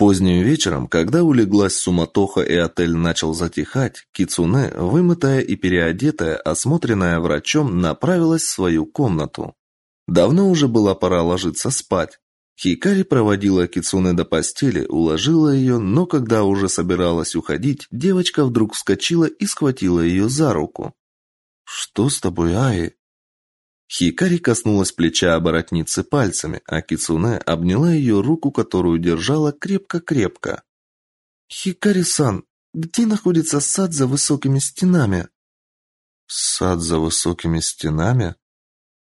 Поздним вечером, когда улеглась суматоха и отель начал затихать, Кицуне, вымытая и переодетая, осмотренная врачом, направилась в свою комнату. Давно уже была пора ложиться спать. Хикари проводила Кицуне до постели, уложила ее, но когда уже собиралась уходить, девочка вдруг вскочила и схватила ее за руку. «Что с тобой, Аи?» Хикари коснулась плеча оборотницы пальцами, а Кицуне обняла ее руку, которую держала крепко-крепко. «Хикари-сан, где находится сад за высокими стенами?» «Сад за высокими стенами?»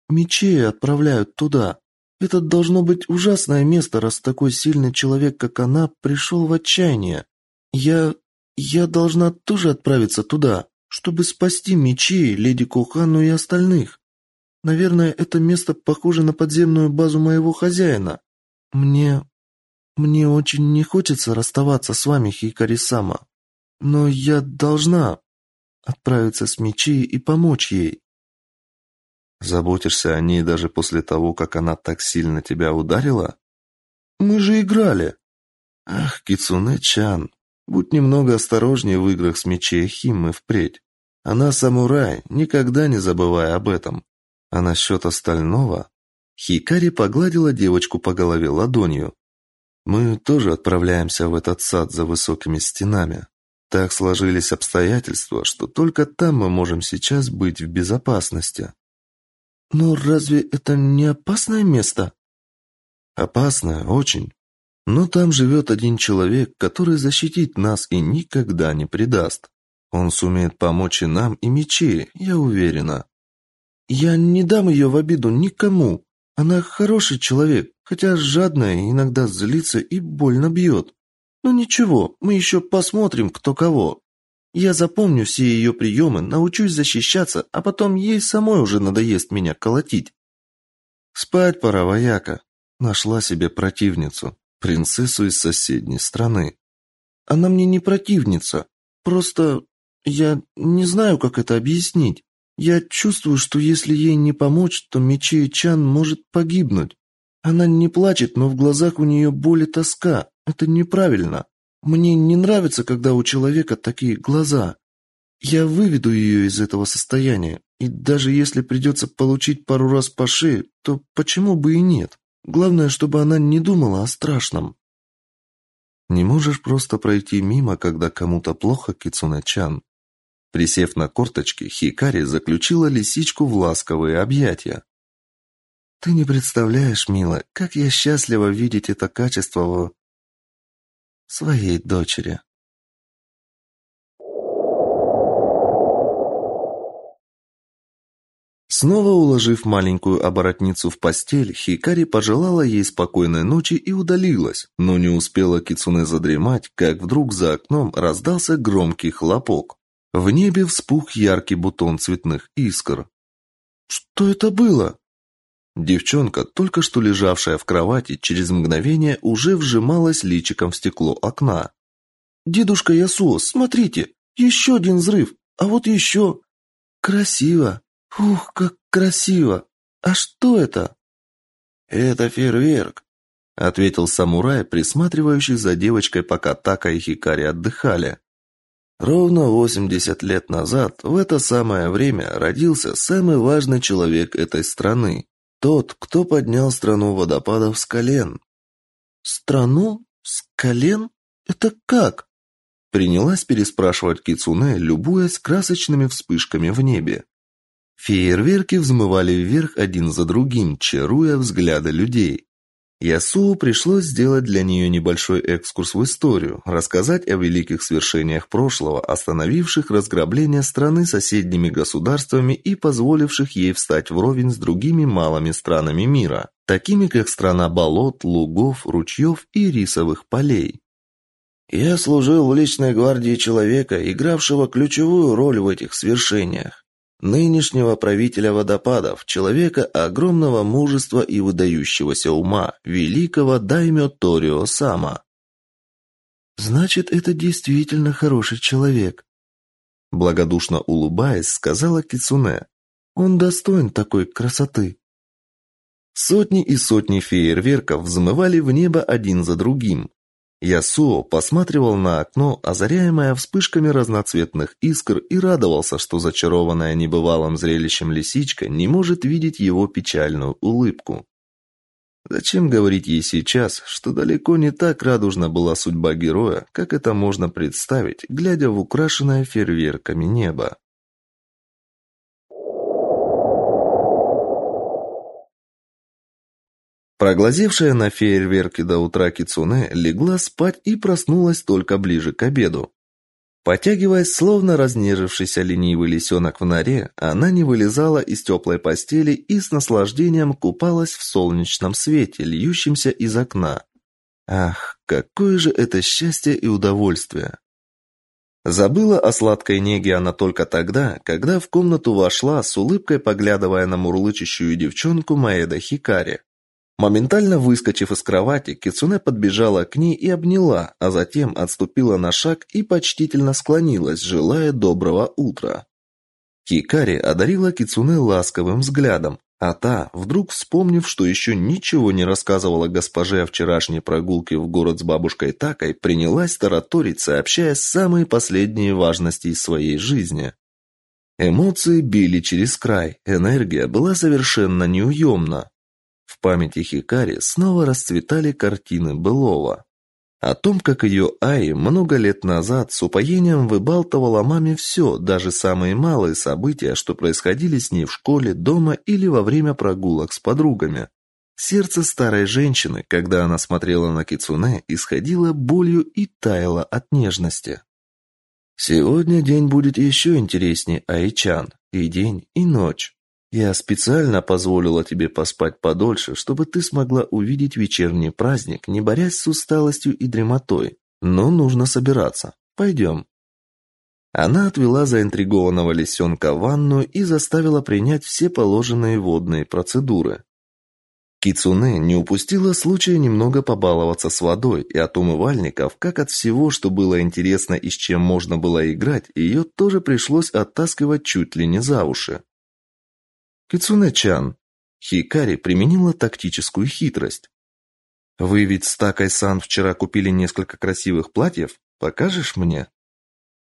«Мечей отправляют туда. Это должно быть ужасное место, раз такой сильный человек, как она, пришел в отчаяние. Я... я должна тоже отправиться туда, чтобы спасти мечей, леди Кухану и остальных». Наверное, это место похоже на подземную базу моего хозяина. Мне... мне очень не хочется расставаться с вами, Хикари-сама. Но я должна отправиться с Мичи и помочь ей. Заботишься о ней даже после того, как она так сильно тебя ударила? Мы же играли. Ах, Кицуне-чан, будь немного осторожнее в играх с мечей Химмы впредь. Она самурай, никогда не забывай об этом. А насчет остального... Хикари погладила девочку по голове ладонью. Мы тоже отправляемся в этот сад за высокими стенами. Так сложились обстоятельства, что только там мы можем сейчас быть в безопасности. Но разве это не опасное место? Опасное, очень. Но там живет один человек, который защитит нас и никогда не предаст. Он сумеет помочь и нам, и мечи, я уверена. Я не дам ее в обиду никому. Она хороший человек, хотя жадная, иногда злится и больно бьет. Но ничего, мы еще посмотрим, кто кого. Я запомню все ее приемы, научусь защищаться, а потом ей самой уже надоест меня колотить. Спать пора, вояка. Нашла себе противницу, принцессу из соседней страны. Она мне не противница, просто я не знаю, как это объяснить. Я чувствую, что если ей не помочь, то Мечей Чан может погибнуть. Она не плачет, но в глазах у нее боль и тоска. Это неправильно. Мне не нравится, когда у человека такие глаза. Я выведу ее из этого состояния, и даже если придется получить пару раз по шее, то почему бы и нет? Главное, чтобы она не думала о страшном. Не можешь просто пройти мимо, когда кому-то плохо, Кицуне-чан. Присев на корточки, Хикари заключила лисичку в ласковые объятия. «Ты не представляешь, мила, как я счастлива видеть это качество в своей дочери». Снова уложив маленькую оборотницу в постель, Хикари пожелала ей спокойной ночи и удалилась, но не успела Кицуне задремать, как вдруг за окном раздался громкий хлопок. В небе вспух яркий бутон цветных искр. Что это было? Девчонка, только что лежавшая в кровати, через мгновение уже вжималась личиком в стекло окна. Дедушка Ясуо, смотрите, еще один взрыв, а вот еще. Красиво. Ух, как красиво. А что это? Это фейерверк, ответил самурай, присматривающий за девочкой, пока Така и Хикари отдыхали. Ровно 80 лет назад, в это самое время, родился самый важный человек этой страны. Тот, кто поднял страну водопадов с колен. «Страну? С колен? Это как?» Принялась переспрашивать Кицуне, любуясь красочными вспышками в небе. Фейерверки взмывали вверх один за другим, чаруя взгляды людей. Ясуу пришлось сделать для нее небольшой экскурс в историю, рассказать о великих свершениях прошлого, остановивших разграбление страны соседними государствами и позволивших ей встать вровень с другими малыми странами мира, такими как страна болот, лугов, ручьев и рисовых полей. Я служил в личной гвардии человека, игравшего ключевую роль в этих свершениях нынешнего правителя водопадов, человека огромного мужества и выдающегося ума, великого даймё Торио Сама. Значит, это действительно хороший человек, благодушно улыбаясь, сказала Кицуне. Он достоин такой красоты. Сотни и сотни фейерверков взмывали в небо один за другим. Ясуо посматривал на окно, озаряемое вспышками разноцветных искр, и радовался, что зачарованная небывалым зрелищем лисичка не может видеть его печальную улыбку. Зачем говорить ей сейчас, что далеко не так радужна была судьба героя, как это можно представить, глядя в украшенное фейерверками небо? Проглазевшая на фейерверке до утра Кицуне легла спать и проснулась только ближе к обеду. Потягиваясь, словно разнежившийся ленивый лисенок в норе, она не вылезала из теплой постели и с наслаждением купалась в солнечном свете, льющемся из окна. Ах, какое же это счастье и удовольствие! Забыла о сладкой неге она только тогда, когда в комнату вошла, с улыбкой поглядывая на мурлычущую девчонку Маэда Хикари. Моментально выскочив из кровати, Кицуне подбежала к ней и обняла, а затем отступила на шаг и почтительно склонилась, желая доброго утра. Хикари одарила Кицуне ласковым взглядом, а та, вдруг вспомнив, что еще ничего не рассказывала госпоже о вчерашней прогулке в город с бабушкой Такой, принялась тараторить, сообщая самые последние важности из своей жизни. Эмоции били через край, энергия была совершенно неуемна. Памяти Хикари снова расцветали картины былого. О том, как ее Ай много лет назад с упоением выбалтывала маме все, даже самые малые события, что происходили с ней в школе, дома или во время прогулок с подругами. Сердце старой женщины, когда она смотрела на Кицуне, исходило болью и таяло от нежности. Сегодня день будет еще интереснее, Айчан, и день, и ночь. Я специально позволила тебе поспать подольше, чтобы ты смогла увидеть вечерний праздник, не борясь с усталостью и дремотой. Но нужно собираться. Пойдем». Она отвела заинтригованного лисенка в ванную и заставила принять все положенные водные процедуры. Кицуне не упустила случая немного побаловаться с водой, и от умывальников, как от всего, что было интересно и с чем можно было играть, ее тоже пришлось оттаскивать чуть ли не за уши. Кицунэ-чан, Хикари применила тактическую хитрость. Вы ведь с Такой-сан вчера купили несколько красивых платьев? Покажешь мне?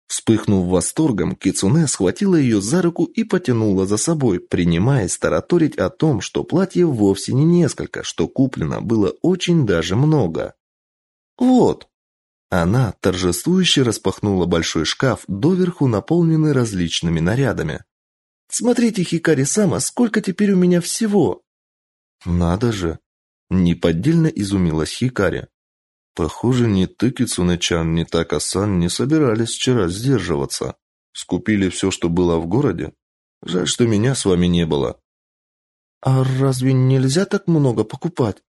Вспыхнув восторгом, Кицуне схватила ее за руку и потянула за собой, принимаясь тараторить о том, что платьев вовсе не несколько, что куплено было очень даже много. Вот. Она торжествующе распахнула большой шкаф, доверху наполненный различными нарядами. Смотрите, Хикари-сама, сколько теперь у меня всего!» «Надо же!» – неподдельно изумилась Хикари. «Похоже, ни ты, Кицунэ-чан, ни Така-сан не собирались вчера сдерживаться. Скупили все, что было в городе. Жаль, что меня с вами не было». «А разве нельзя так много покупать?»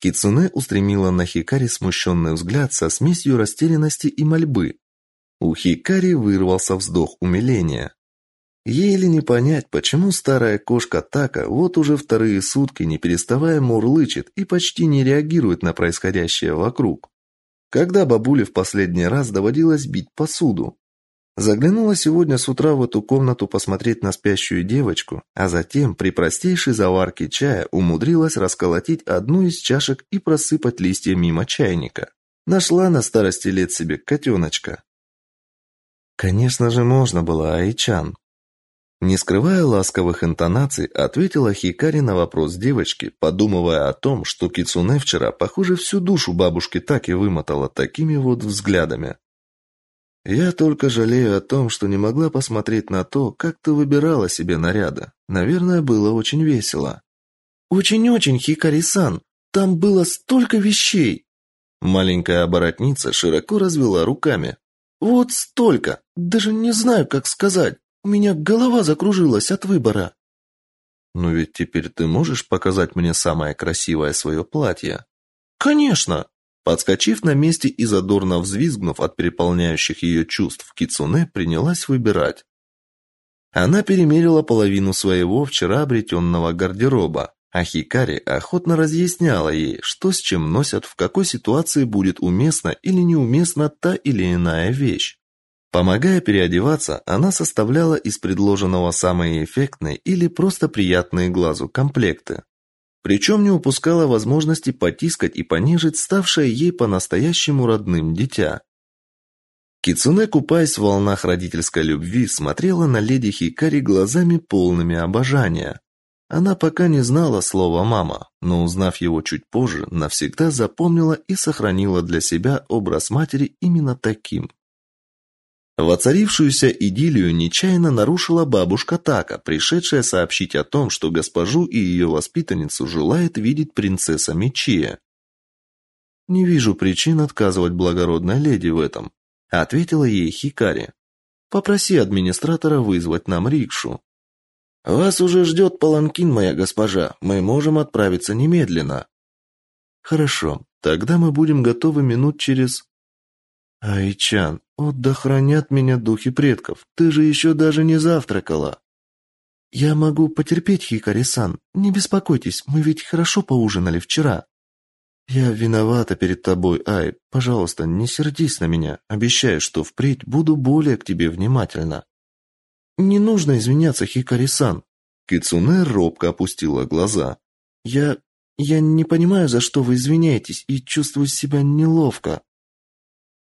Кицуне устремила на Хикари смущенный взгляд со смесью растерянности и мольбы. У Хикари вырвался вздох умиления. Ей ли не понять, почему старая кошка Така вот уже вторые сутки не переставая мурлычет и почти не реагирует на происходящее вокруг. Когда бабуле в последний раз доводилось бить посуду? Заглянула сегодня с утра в эту комнату посмотреть на спящую девочку, а затем при простейшей заварке чая умудрилась расколотить одну из чашек и просыпать листья мимо чайника. Нашла на старости лет себе котеночка. Конечно же, можно было, Айчан. Не скрывая ласковых интонаций, ответила Хикари на вопрос девочки, подумывая о том, что Кицуне вчера, похоже, всю душу бабушки так и вымотала такими вот взглядами. Я только жалею о том, что не могла посмотреть на то, как ты выбирала себе наряды. Наверное, было очень весело. Очень-очень, Хикари-сан. Там было столько вещей. Маленькая оборотница широко развела руками. Вот столько. Даже не знаю, как сказать. У меня голова закружилась от выбора. Но ведь теперь ты можешь показать мне самое красивое свое платье? Конечно. Подскочив на месте и задорно взвизгнув от переполняющих ее чувств, Кицуне принялась выбирать. Она перемерила половину своего вчера обретенного гардероба, а Хикари охотно разъясняла ей, что с чем носят, в какой ситуации будет уместна или неуместна та или иная вещь. Помогая переодеваться, она составляла из предложенного самые эффектные или просто приятные глазу комплекты. Причем не упускала возможности потискать и понижить ставшее ей по-настоящему родным дитя. Кицуне, купаясь в волнах родительской любви, смотрела на леди Хикари глазами полными обожания. Она пока не знала слова «мама», но, узнав его чуть позже, навсегда запомнила и сохранила для себя образ матери именно таким. Воцарившуюся идиллию нечаянно нарушила бабушка Така, пришедшая сообщить о том, что госпожу и ее воспитанницу желает видеть принцесса Мичия. «Не вижу причин отказывать благородной леди в этом», — ответила ей Хикари. «Попроси администратора вызвать нам рикшу». «Вас уже ждет паланкин, моя госпожа. Мы можем отправиться немедленно». «Хорошо. Тогда мы будем готовы минут через...» «Айчан, «О, да меня духи предков! Ты же еще даже не завтракала!» «Я могу потерпеть, Хикари-сан. Не беспокойтесь, мы ведь хорошо поужинали вчера». «Я виновата перед тобой, Ай. Пожалуйста, не сердись на меня. Обещаю, что впредь буду более к тебе внимательна». «Не нужно извиняться, Хикари-сан». Кицуне робко опустила глаза. «Я... я не понимаю, за что вы извиняетесь, и чувствую себя неловко».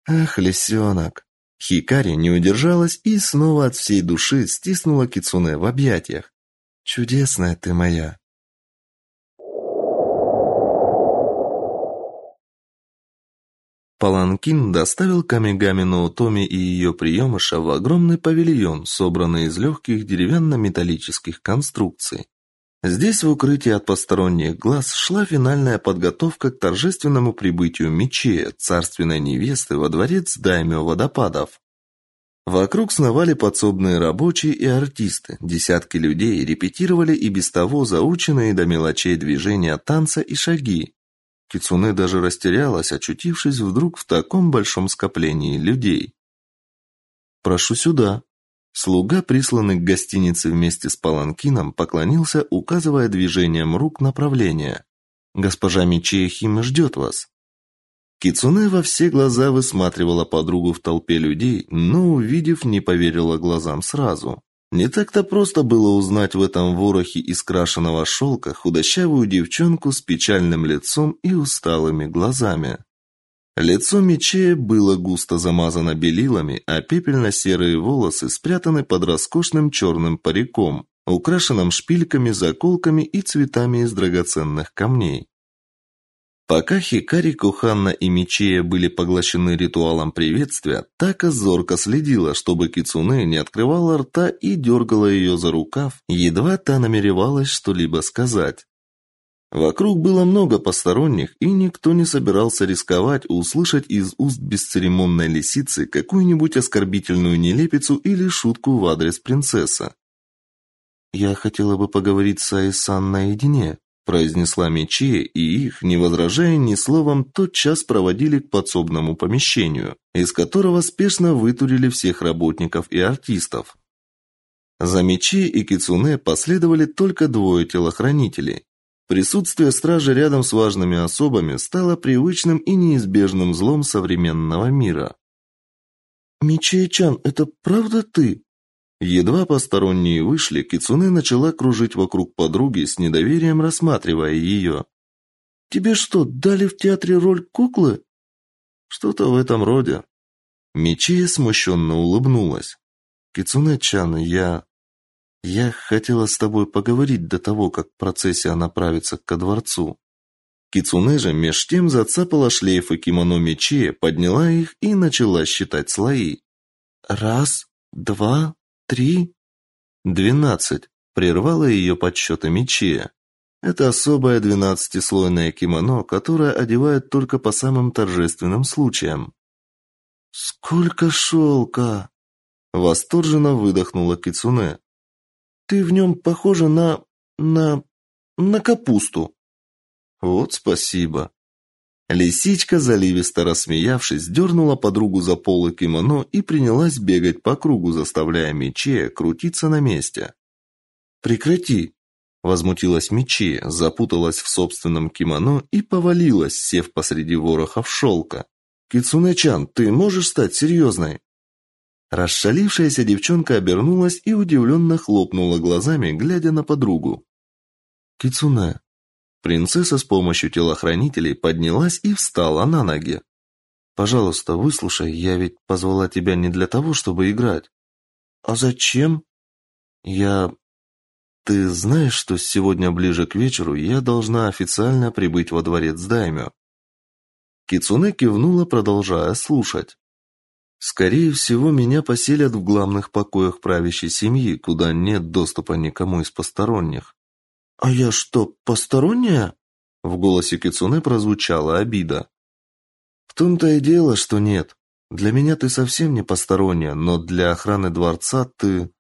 Ах, лисенок. Хикари не удержалась и снова от всей души стиснула Кицуне в объятиях. Чудесная ты моя. Паланкин доставил Камигами Ноутоми и ее приемыша в огромный павильон, собранный из легких деревянно-металлических конструкций. Здесь, в укрытии от посторонних глаз, шла финальная подготовка к торжественному прибытию Мичея, царственной невесты, во дворец Даймё Водопадов. Вокруг сновали подсобные рабочие и артисты. Десятки людей репетировали и без того заученные до мелочей движения танца и шаги. Кицуне даже растерялась, очутившись вдруг в таком большом скоплении людей. «Прошу сюда», Слуга, присланный к гостинице вместе с паланкином, поклонился, указывая движением рук направление. «Госпожа Мичия Хима ждет вас». Кицуне во все глаза высматривала подругу в толпе людей, но, увидев, не поверила глазам сразу. Не так-то просто было узнать в этом ворохе из крашеного шелка худощавую девчонку с печальным лицом и усталыми глазами. Лицо Мечея было густо замазано белилами, а пепельно-серые волосы спрятаны под роскошным черным париком, украшенным шпильками, заколками и цветами из драгоценных камней. Пока Хикари, Куханна и Мичея были поглощены ритуалом приветствия, Така зорко следила, чтобы Кицуне не открывала рта и дергала ее за рукав, едва та намеревалась что-либо сказать. Вокруг было много посторонних, и никто не собирался рисковать услышать из уст бесцеремонной лисицы какую-нибудь оскорбительную нелепицу или шутку в адрес принцессы. «Я хотела бы поговорить с Айсан наедине», произнесла Мечи, и их, не возражая ни словом, тотчас проводили к подсобному помещению, из которого спешно вытурили всех работников и артистов. За Мечи и Кицуне последовали только двое телохранителей, Присутствие стражи рядом с важными особами стало привычным и неизбежным злом современного мира. «Мичей-чан, это правда ты?» Едва посторонние вышли, Кицуне начала кружить вокруг подруги с недоверием, рассматривая ее. «Тебе что, дали в театре роль куклы?» «Что-то в этом роде». Мичия смущенно улыбнулась. «Кицуне-чан, я... Я хотела с тобой поговорить до того, как процессия направится ко дворцу. Кицуне же меж тем зацапала шлейфы кимоно мечи, подняла их и начала считать слои. Раз, два, три, двенадцать. Прервала ее подсчеты мечи. Это особое двенадцатислойное кимоно, которое одевают только по самым торжественным случаям. «Сколько шелка!» Восторженно выдохнула Кицуне. Ты в нем похожа на... на... на капусту». «Вот спасибо». Лисичка, заливисто рассмеявшись, дернула подругу за полы кимоно и принялась бегать по кругу, заставляя Мечея крутиться на месте. «Прекрати!» Возмутилась Мечи, запуталась в собственном кимоно и повалилась, сев посреди ворохов шелка. «Кицунэ-чан, ты можешь стать серьезной?» Расшалившаяся девчонка обернулась и удивленно хлопнула глазами, глядя на подругу. «Кицуне, Принцесса с помощью телохранителей поднялась и встала на ноги. Пожалуйста, выслушай, я ведь позвала тебя не для того, чтобы играть. А зачем? Я ты знаешь, что сегодня ближе к вечеру я должна официально прибыть во дворец Даймё? Кицуне кивнула, продолжая слушать. Скорее всего, меня поселят в главных покоях правящей семьи, куда нет доступа никому из посторонних. А я что, посторонняя? В голосе Кицуне прозвучала обида. В том-то и дело, что нет. Для меня ты совсем не посторонняя, но для охраны дворца ты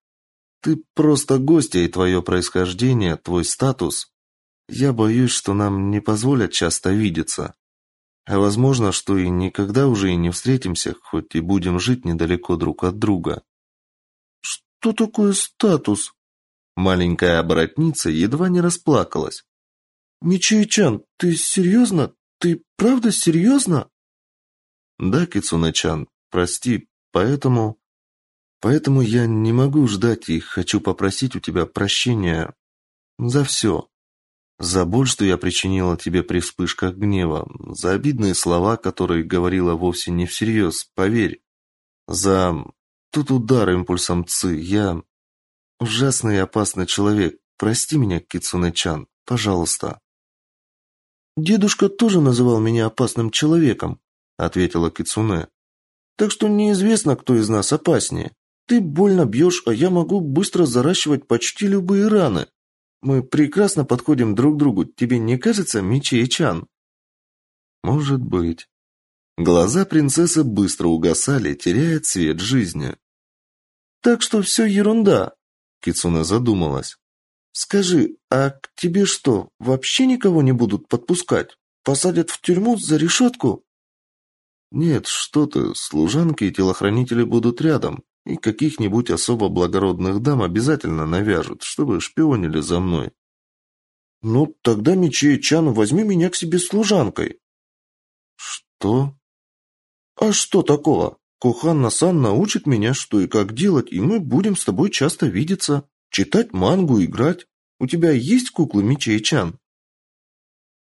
ты просто гостья, и твое происхождение, твой статус. Я боюсь, что нам не позволят часто видеться. А возможно, что и никогда уже и не встретимся, хоть и будем жить недалеко друг от друга. Что такое статус? Маленькая оборотница едва не расплакалась. Мичи-чан, ты серьезно? Ты правда серьезно? Да, Кицуне-чан, прости, поэтому... Поэтому я не могу ждать и хочу попросить у тебя прощения за все. За боль, что я причинила тебе при вспышках гнева, за обидные слова, которые говорила вовсе не всерьез, поверь. За тот удар импульсом ЦИ. Я ужасный и опасный человек. Прости меня, Кицуне-чан, пожалуйста. Дедушка тоже называл меня опасным человеком, ответила Кицуне. Так что неизвестно, кто из нас опаснее. Ты больно бьешь, а я могу быстро заращивать почти любые раны. Мы прекрасно подходим друг другу, тебе не кажется, Мичи-чан? Может быть. Глаза принцессы быстро угасали, теряя цвет жизни. Так что все ерунда, Кицуне задумалась. Скажи, а к тебе что, вообще никого не будут подпускать? Посадят в тюрьму за решетку?» Нет, что ты, служанки и телохранители будут рядом, и каких-нибудь особо благородных дам обязательно навяжут, чтобы шпионили за мной. Ну, тогда Мичей Чан, возьми меня к себе служанкой. Что? А что такого? Коханна-сан научит меня, что и как делать, и мы будем с тобой часто видеться, читать мангу, играть. У тебя есть куклы Мичей Чан?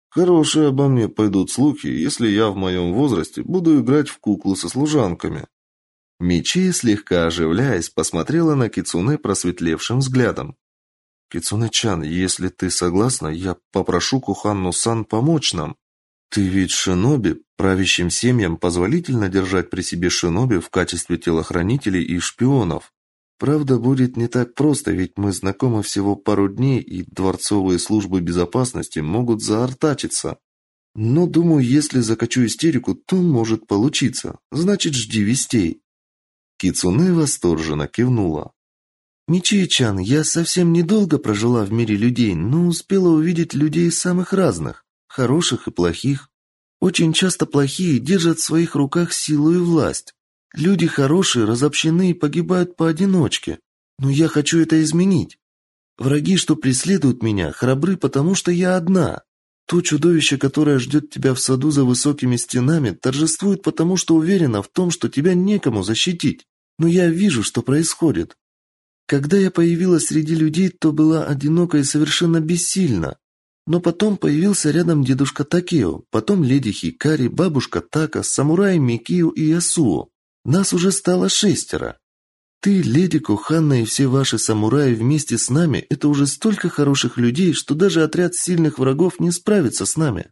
Хорошие обо мне пойдут слухи, если я в моем возрасте буду играть в куклы со служанками. Мичи, слегка оживляясь, посмотрела на Кицуне просветлевшим взглядом. «Кицуне-чан, если ты согласна, я попрошу Куханну-сан помочь нам. Ты ведь шиноби, правящим семьям позволительно держать при себе шиноби в качестве телохранителей и шпионов. Правда, будет не так просто, ведь мы знакомы всего пару дней, и дворцовые службы безопасности могут заортачиться. Но, думаю, если закачу истерику, то может получиться. Значит, жди вестей». Кицуне восторженно кивнула. «Мичи-чан, я совсем недолго прожила в мире людей, но успела увидеть людей самых разных, хороших и плохих. Очень часто плохие держат в своих руках силу и власть. Люди хорошие разобщены и погибают поодиночке. Но я хочу это изменить. Враги, что преследуют меня, храбры, потому что я одна. То чудовище, которое ждет тебя в саду за высокими стенами, торжествует потому, что уверено в том, что тебя некому защитить. Но я вижу, что происходит. Когда я появилась среди людей, то была одинока и совершенно бессильна. Но потом появился рядом дедушка Такео, потом леди Хикари, бабушка Така, самурай Микио и Ясуо. Нас уже стало шестеро. Ты, леди Коханна и все ваши самураи вместе с нами – это уже столько хороших людей, что даже отряд сильных врагов не справится с нами.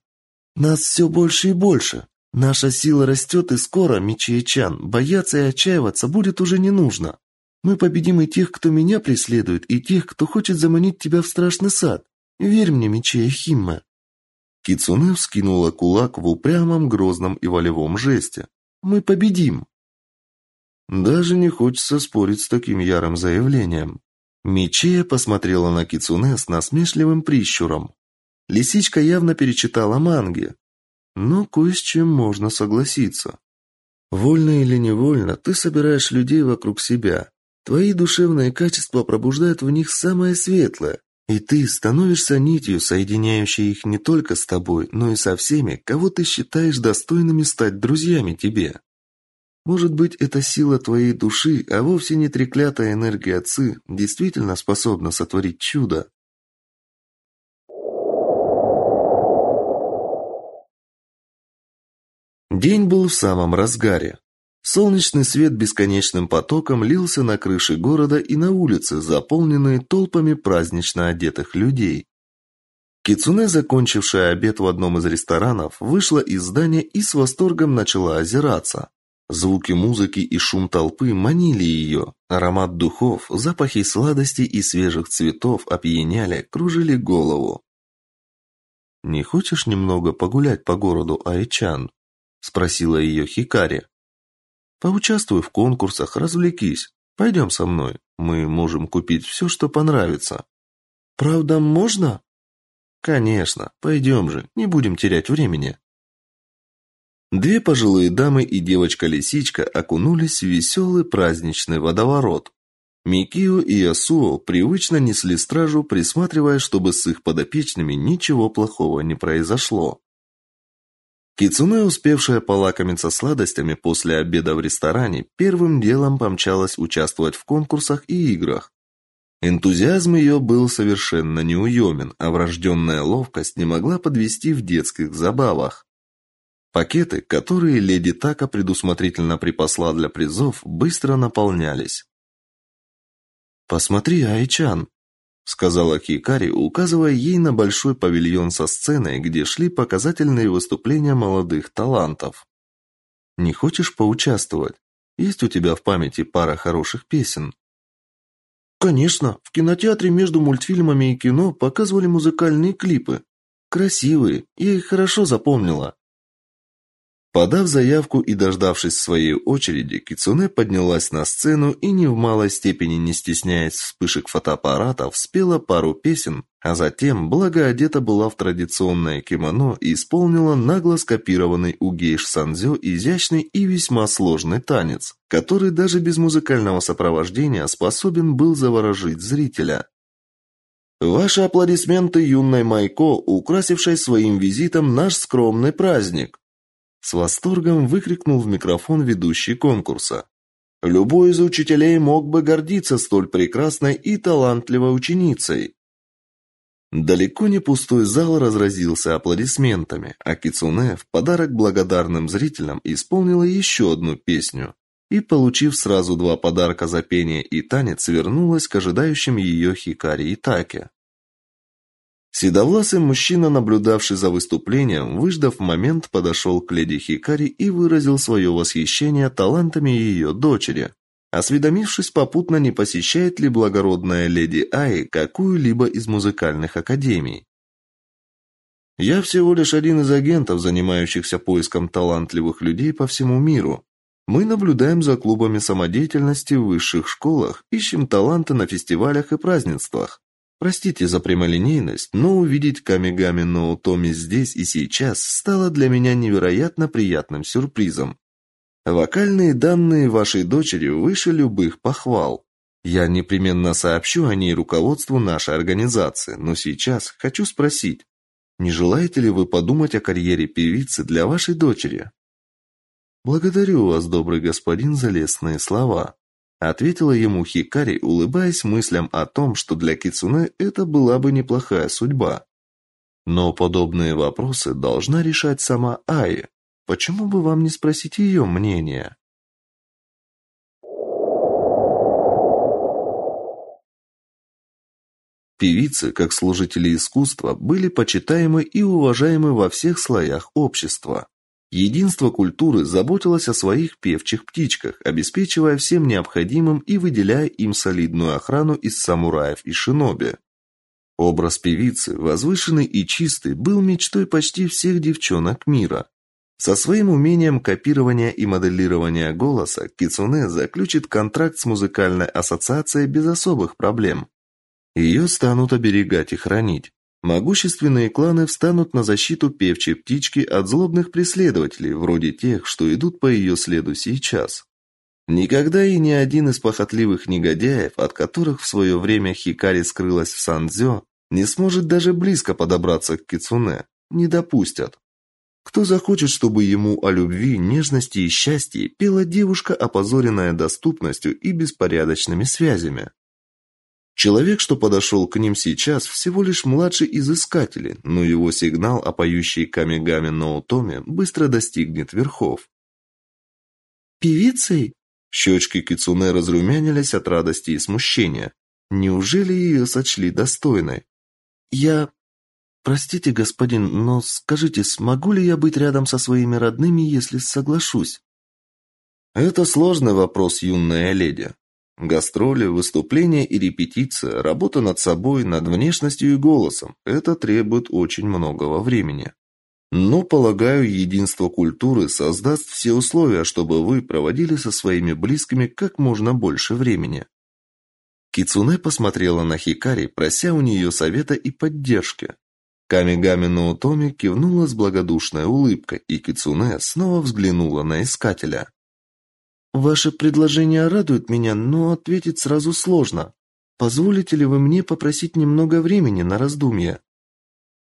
Нас все больше и больше. Наша сила растет, и скоро, Мичиячан, бояться и отчаиваться будет уже не нужно. Мы победим и тех, кто меня преследует, и тех, кто хочет заманить тебя в страшный сад. Верь мне, Мичия Химма. Кицуне вскинула кулак в упрямом, грозном и волевом жесте. Мы победим. Даже не хочется спорить с таким ярым заявлением. Мичея посмотрела на Кицуне с насмешливым прищуром. Лисичка явно перечитала манги, но кое с чем можно согласиться. Вольно или невольно, ты собираешь людей вокруг себя. Твои душевные качества пробуждают в них самое светлое, и ты становишься нитью, соединяющей их не только с тобой, но и со всеми, кого ты считаешь достойными стать друзьями тебе. Может быть, эта сила твоей души, а вовсе не треклятая энергия отцы, действительно способна сотворить чудо? День был в самом разгаре. Солнечный свет бесконечным потоком лился на крыши города и на улицы, заполненные толпами празднично одетых людей. Кицуне, закончившая обед в одном из ресторанов, вышла из здания и с восторгом начала озираться. Звуки музыки и шум толпы манили ее. Аромат духов, запахи сладостей и свежих цветов опьяняли, кружили голову. «Не хочешь немного погулять по городу Айчан?» – спросила ее Хикари. «Поучаствуй в конкурсах, развлекись. Пойдем со мной. Мы можем купить все, что понравится». «Правда, можно?» «Конечно. Пойдем же. Не будем терять времени». Две пожилые дамы и девочка-лисичка окунулись в веселый праздничный водоворот. Микио и Ясуо привычно несли стражу, присматривая, чтобы с их подопечными ничего плохого не произошло. Кицуне, успевшая полакомиться сладостями после обеда в ресторане, первым делом помчалась участвовать в конкурсах и играх. Энтузиазм ее был совершенно неуемен, а врожденная ловкость не могла подвести в детских забавах. Пакеты, которые леди Така предусмотрительно припасла для призов, быстро наполнялись. «Посмотри, Айчан», — сказала Хикари, указывая ей на большой павильон со сценой, где шли показательные выступления молодых талантов. «Не хочешь поучаствовать? Есть у тебя в памяти пара хороших песен?» «Конечно. В кинотеатре между мультфильмами и кино показывали музыкальные клипы. Красивые. Я их хорошо запомнила. Подав заявку и дождавшись своей очереди, Кицуне поднялась на сцену и не в малой степени не стесняясь вспышек фотоаппаратов, спела пару песен, а затем, благо одета была в традиционное кимоно и исполнила нагло скопированный у гейш Сандзё изящный и весьма сложный танец, который даже без музыкального сопровождения способен был заворожить зрителя. Ваши аплодисменты юной Майко, украсившей своим визитом наш скромный праздник. С восторгом выкрикнул в микрофон ведущий конкурса. Любой из учителей мог бы гордиться столь прекрасной и талантливой ученицей. Далеко не пустой зал разразился аплодисментами, а Кицуне в подарок благодарным зрителям исполнила еще одну песню и, получив сразу два подарка за пение и танец, вернулась к ожидающим ее Хикари и Таке. Седовласый мужчина, наблюдавший за выступлением, выждав момент, подошел к леди Хикари и выразил свое восхищение талантами ее дочери, осведомившись попутно, не посещает ли благородная леди Аи какую-либо из музыкальных академий. Я всего лишь один из агентов, занимающихся поиском талантливых людей по всему миру. Мы наблюдаем за клубами самодеятельности в высших школах, ищем таланты на фестивалях и празднествах. Простите за прямолинейность, но увидеть Камигами но Томи здесь и сейчас стало для меня невероятно приятным сюрпризом. Вокальные данные вашей дочери выше любых похвал. Я непременно сообщу о ней руководству нашей организации, но сейчас хочу спросить, не желаете ли вы подумать о карьере певицы для вашей дочери? Благодарю вас, добрый господин, за лестные слова ответила ему Хикари, улыбаясь мыслям о том, что для Кицуне это была бы неплохая судьба. Но подобные вопросы должна решать сама Аи. Почему бы вам не спросить ее мнение? Певицы, как служители искусства, были почитаемы и уважаемы во всех слоях общества. Единство культуры заботилось о своих певчих птичках, обеспечивая всем необходимым и выделяя им солидную охрану из самураев и шиноби. Образ певицы, возвышенный и чистый, был мечтой почти всех девчонок мира. Со своим умением копирования и моделирования голоса Кицуне заключит контракт с музыкальной ассоциацией без особых проблем. Ее станут оберегать и хранить. Могущественные кланы встанут на защиту певчей птички от злобных преследователей, вроде тех, что идут по ее следу сейчас. Никогда и ни один из похотливых негодяев, от которых в свое время Хикари скрылась в Сандзё, не сможет даже близко подобраться к Кицуне. Не допустят. Кто захочет, чтобы ему о любви, нежности и счастье пела девушка, опозоренная доступностью и беспорядочными связями? Человек, что подошел к ним сейчас, всего лишь младший из искателей, но его сигнал о поющей Камигами Ноутоме быстро достигнет верхов. «Певицей?» Щечки Кицуне разрумянились от радости и смущения. Неужели ее сочли достойной? «Я... Простите, господин, но скажите, смогу ли я быть рядом со своими родными, если соглашусь?» Это сложный вопрос, юная леди. Гастроли, выступления и репетиция, работа над собой, над внешностью и голосом – это требует очень многого времени. Но, полагаю, единство культуры создаст все условия, чтобы вы проводили со своими близкими как можно больше времени. Кицуне посмотрела на Хикари, прося у нее совета и поддержки. Камигами Ноутоми кивнула с благодушной улыбкой, и Кицуне снова взглянула на искателя. Ваше предложение радует меня, но ответить сразу сложно. Позволите ли вы мне попросить немного времени на раздумье?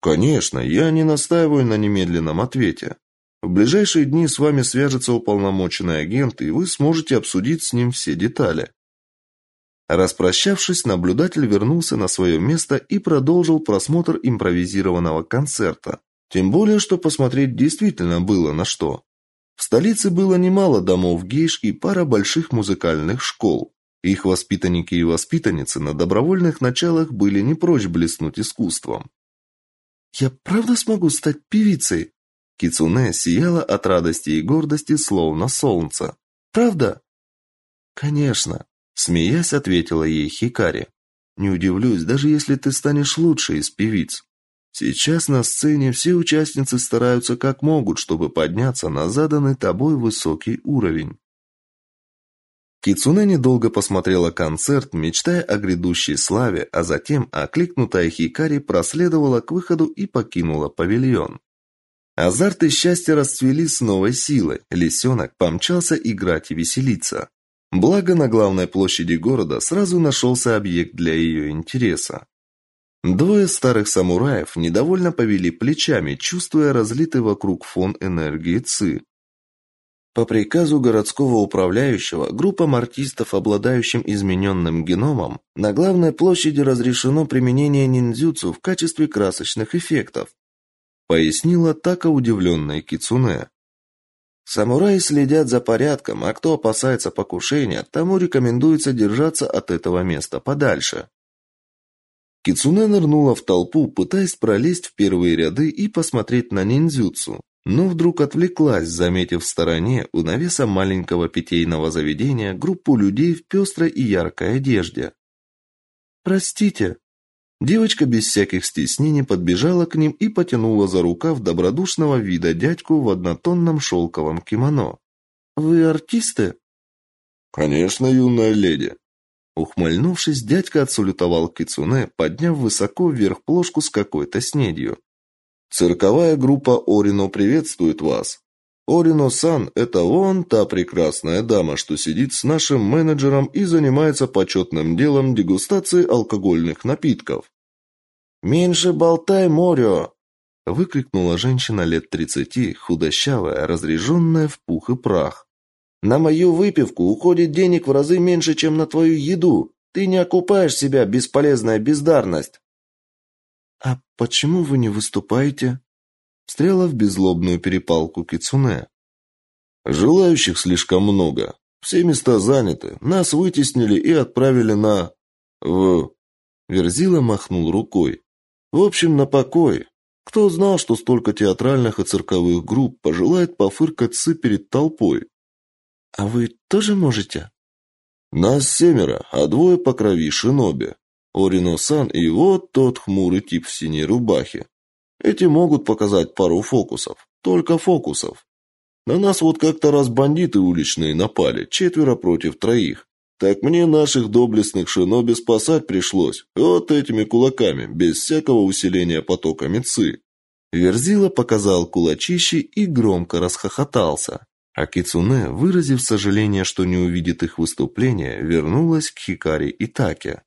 Конечно, я не настаиваю на немедленном ответе. В ближайшие дни с вами свяжется уполномоченный агент, и вы сможете обсудить с ним все детали. Распрощавшись, наблюдатель вернулся на свое место и продолжил просмотр импровизированного концерта. Тем более, что посмотреть действительно было на что. В столице было немало домов гейш и пара больших музыкальных школ. Их воспитанники и воспитанницы на добровольных началах были не прочь блеснуть искусством. «Я правда смогу стать певицей?» Кицуне сияла от радости и гордости, словно солнце. «Правда?» «Конечно», – смеясь, ответила ей Хикари. «Не удивлюсь, даже если ты станешь лучшей из певиц. Сейчас на сцене все участницы стараются как могут, чтобы подняться на заданный тобой высокий уровень. Кицуне недолго посмотрела концерт, мечтая о грядущей славе, а затем, окликнутая Хикари, проследовала к выходу и покинула павильон. Азарт и счастье расцвели с новой силой. Лисенок помчался играть и веселиться. Благо на главной площади города сразу нашелся объект для ее интереса. Двое старых самураев недовольно повели плечами, чувствуя разлитый вокруг фон энергии ци. По приказу городского управляющего, группам артистов, обладающим измененным геномом, на главной площади разрешено применение ниндзюцу в качестве красочных эффектов, пояснила Така удивленная Кицуне. Самураи следят за порядком, а кто опасается покушения, тому рекомендуется держаться от этого места подальше. Кицуне нырнула в толпу, пытаясь пролезть в первые ряды и посмотреть на ниндзюцу, но вдруг отвлеклась, заметив в стороне у навеса маленького питейного заведения группу людей в пестрой и яркой одежде. «Простите». Девочка без всяких стеснений подбежала к ним и потянула за рукав добродушного вида дядьку в однотонном шелковом кимоно. «Вы артисты?» «Конечно, юная леди», Ухмыльнувшись, дядька отсулютовал Кицуне, подняв высоко вверх плошку с какой-то снедью. «Цирковая группа Орино приветствует вас. Орино-сан – это вон та прекрасная дама, что сидит с нашим менеджером и занимается почетным делом дегустации алкогольных напитков». «Меньше болтай, Морио!» – выкрикнула женщина лет тридцати, худощавая, разреженная в пух и прах. На мою выпивку уходит денег в разы меньше, чем на твою еду. Ты не окупаешь себя, бесполезная бездарность. А почему вы не выступаете? Встряла в беззлобную перепалку Кицуне. Желающих слишком много. Все места заняты. Нас вытеснили и отправили на в Верзила махнул рукой. В общем, на покой. Кто знал, что столько театральных и цирковых групп пожелает пофыркаться перед толпой? «А вы тоже можете?» «Нас семеро, а двое по крови шиноби. Орино-сан и вот тот хмурый тип в синей рубахе. Эти могут показать пару фокусов. Только фокусов. На нас вот как-то раз бандиты уличные напали, четверо против троих. Так мне наших доблестных шиноби спасать пришлось. Вот этими кулаками, без всякого усиления потока мецы. Верзила показал кулачище и громко расхохотался. А Кицуне, выразив сожаление, что не увидит их выступления, вернулась к Хикари и Таке.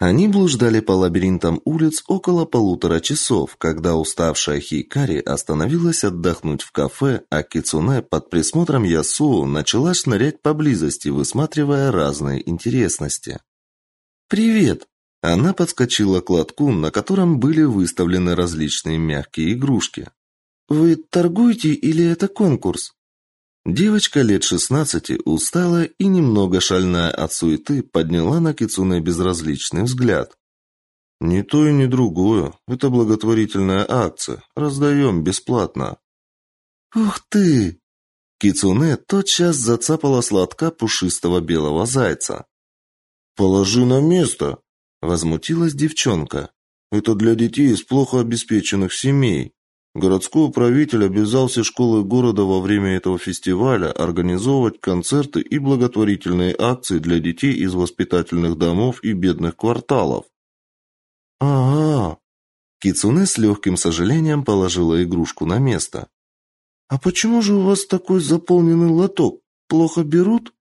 Они блуждали по лабиринтам улиц около полутора часов, когда уставшая Хикари остановилась отдохнуть в кафе, а Кицуне под присмотром Ясуо начала шнырять поблизости, высматривая разные интересности. «Привет!» Она подскочила к лотку, на котором были выставлены различные мягкие игрушки. «Вы торгуете или это конкурс?» Девочка лет шестнадцати, усталая и немного шальная от суеты, подняла на Кицуне безразличный взгляд. «Ни то и ни другое. Это благотворительная акция. Раздаем бесплатно». «Ух ты!» Кицуне тотчас зацапала сладка пушистого белого зайца. «Положи на место!» – возмутилась девчонка. «Это для детей из плохо обеспеченных семей. Городской управитель обязал все школы города во время этого фестиваля организовывать концерты и благотворительные акции для детей из воспитательных домов и бедных кварталов. А-а. Кицуне с легким сожалением положила игрушку на место. А почему же у вас такой заполненный лоток? Плохо берут?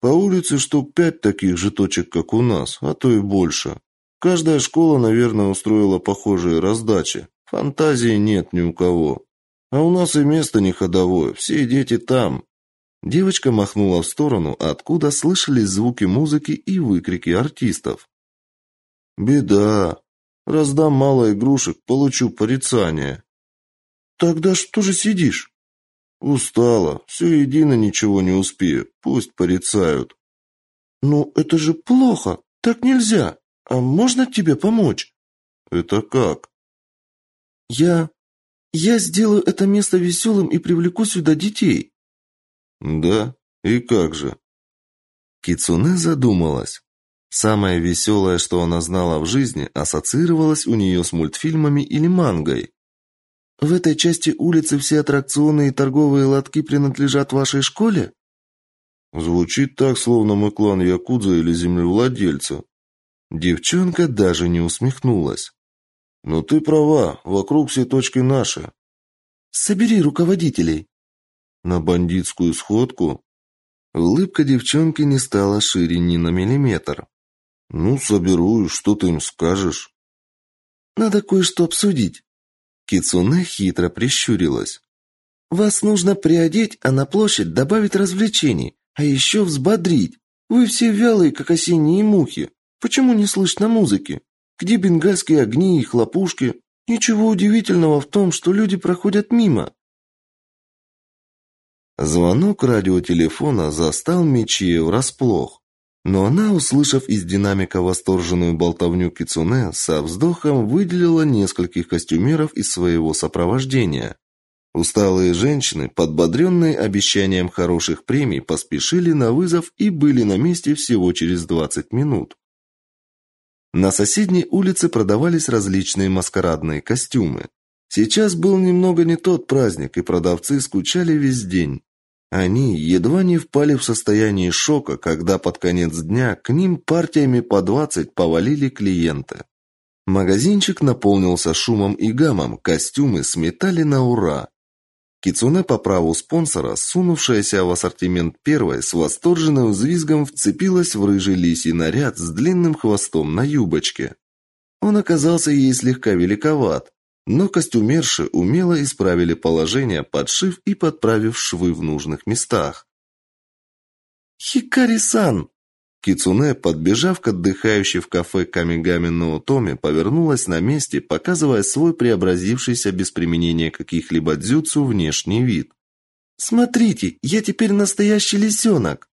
По улице штук пять таких же точек, как у нас, а то и больше. Каждая школа, наверное, устроила похожие раздачи. Фантазии нет ни у кого. А у нас и место не ходовое, все дети там. Девочка махнула в сторону, откуда слышались звуки музыки и выкрики артистов. Беда. Раздам мало игрушек, получу порицание. Тогда что же сидишь? Устала. Все едино ничего не успею. Пусть порицают. Ну, это же плохо. Так нельзя. А можно тебе помочь? Это как? Я... я сделаю это место веселым и привлеку сюда детей. Да? И как же? Кицуне задумалась. Самое веселое, что она знала в жизни, ассоциировалось у нее с мультфильмами или мангой. В этой части улицы все аттракционы и торговые лотки принадлежат вашей школе? Звучит так, словно мы клан Якудза или землевладельца. Девчонка даже не усмехнулась. Но ты права, вокруг все точки наши. Собери руководителей. На бандитскую сходку? Улыбка девчонки не стала шире ни на миллиметр. Ну, соберу, и что ты им скажешь? Надо кое-что обсудить. Кицуне хитро прищурилась. Вас нужно приодеть, а на площадь добавить развлечений, а еще взбодрить. Вы все вялые, как осенние мухи. Почему не слышно музыки? Где бенгальские огни и хлопушки? Ничего удивительного в том, что люди проходят мимо. Звонок радиотелефона застал Мичию врасплох. Но она, услышав из динамика восторженную болтовню Кицуне, со вздохом выделила нескольких костюмеров из своего сопровождения. Усталые женщины, подбодренные обещанием хороших премий, поспешили на вызов и были на месте всего через 20 минут. На соседней улице продавались различные маскарадные костюмы. Сейчас был немного не тот праздник, и продавцы скучали весь день. Они едва не впали в состояние шока, когда под конец дня к ним партиями по двадцать повалили клиенты. Магазинчик наполнился шумом и гамом, костюмы сметали на ура. Кицуне по праву спонсора, сунувшаяся в ассортимент первой, с восторженным взвизгом вцепилась в рыжий лисий наряд с длинным хвостом на юбочке. Он оказался ей слегка великоват, но костюмерши умело исправили положение, подшив и подправив швы в нужных местах. «Хикари-сан!» Кицуне, подбежав к отдыхающей в кафе Камигами Ноутоме, повернулась на месте, показывая свой преобразившийся без применения каких-либо дзюцу внешний вид. «Смотрите, я теперь настоящий лисенок!»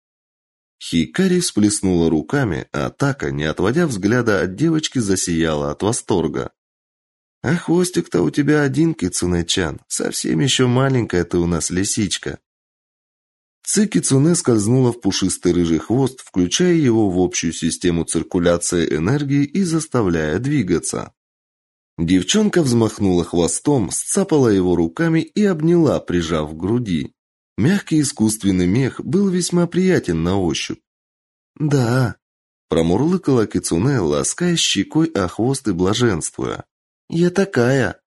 Хикари всплеснула руками, а Така, не отводя взгляда от девочки, засияла от восторга. «А хвостик-то у тебя один, Кицуне-чан, совсем еще маленькая ты у нас лисичка!» Ци Цуне скользнула в пушистый рыжий хвост, включая его в общую систему циркуляции энергии и заставляя двигаться. Девчонка взмахнула хвостом, сцапала его руками и обняла, прижав к груди. Мягкий искусственный мех был весьма приятен на ощупь. «Да», – промурлыкала Кицуне, лаская щекой о хвост и блаженствуя. «Я такая».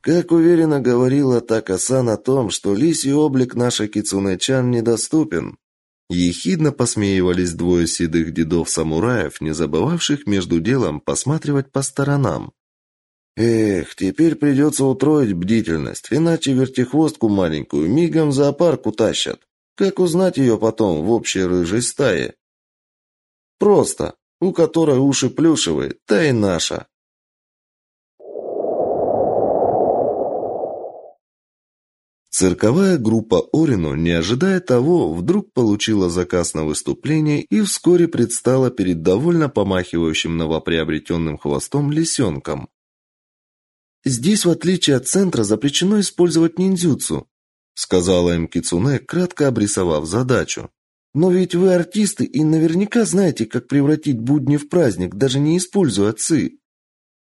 Как уверенно говорила Така-сан о том, что лисий облик нашей Кицунэ-чан недоступен. Ехидно посмеивались двое седых дедов-самураев, не забывавших между делом посматривать по сторонам. Эх, теперь придется утроить бдительность, иначе вертихвостку маленькую мигом в зоопарк утащат. Как узнать ее потом в общей рыжей стае? Просто. У которой уши плюшевые, та и наша. Цирковая группа Орино, не ожидая того, вдруг получила заказ на выступление и вскоре предстала перед довольно помахивающим новоприобретенным хвостом лисенком. «Здесь, в отличие от центра, запрещено использовать ниндзюцу», сказала им Кицуне, кратко обрисовав задачу. «Но ведь вы артисты и наверняка знаете, как превратить будни в праздник, даже не используя ци».